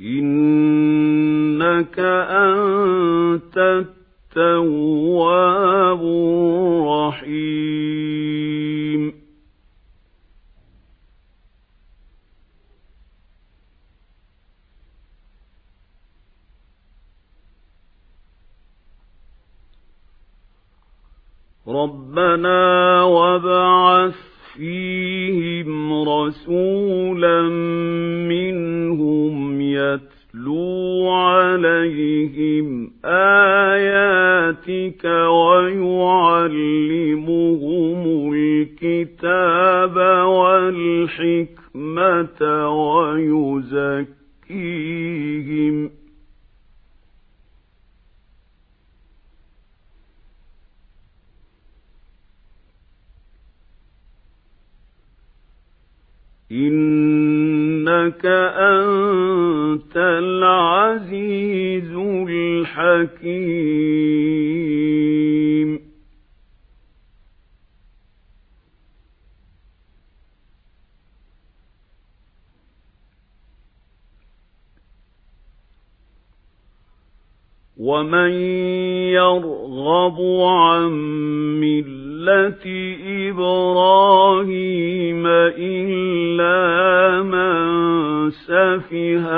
إنك أنت التواب الرحيم. ربنا وابعث فيهم رسولا منهم يتلو عليهم آياتك ويعلمهم الكتاب والحكمة ويزكيهم إنك أنت العزيز الحكيم. ومن يرغب عن ملة إبراهيم إلا من سفه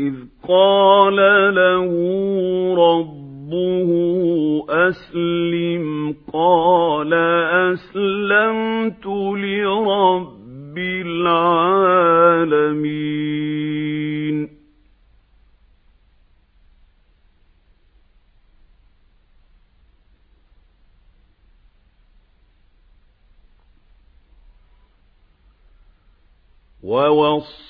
إذ قال له ربه أسلم قال أسلمت لرب العالمين. ووصى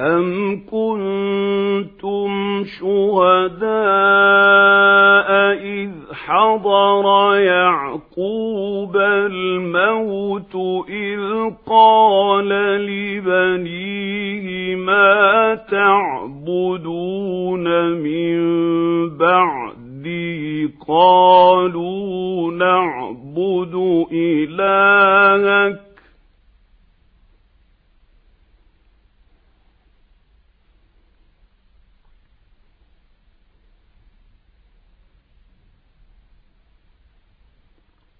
أَمْ كُنْتُمْ شُهَدَاءَ إِذْ حَضَرَ يَعْقُوبَ الْمَوْتُ إِذْ قَالَ لِبَنِيهِ مَا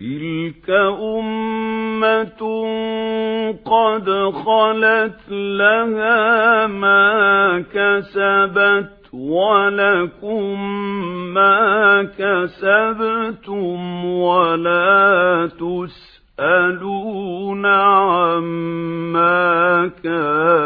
تلك أمة قد خلت لها ما كسبت ولكم ما كسبتم ولا تسألون عما كانوا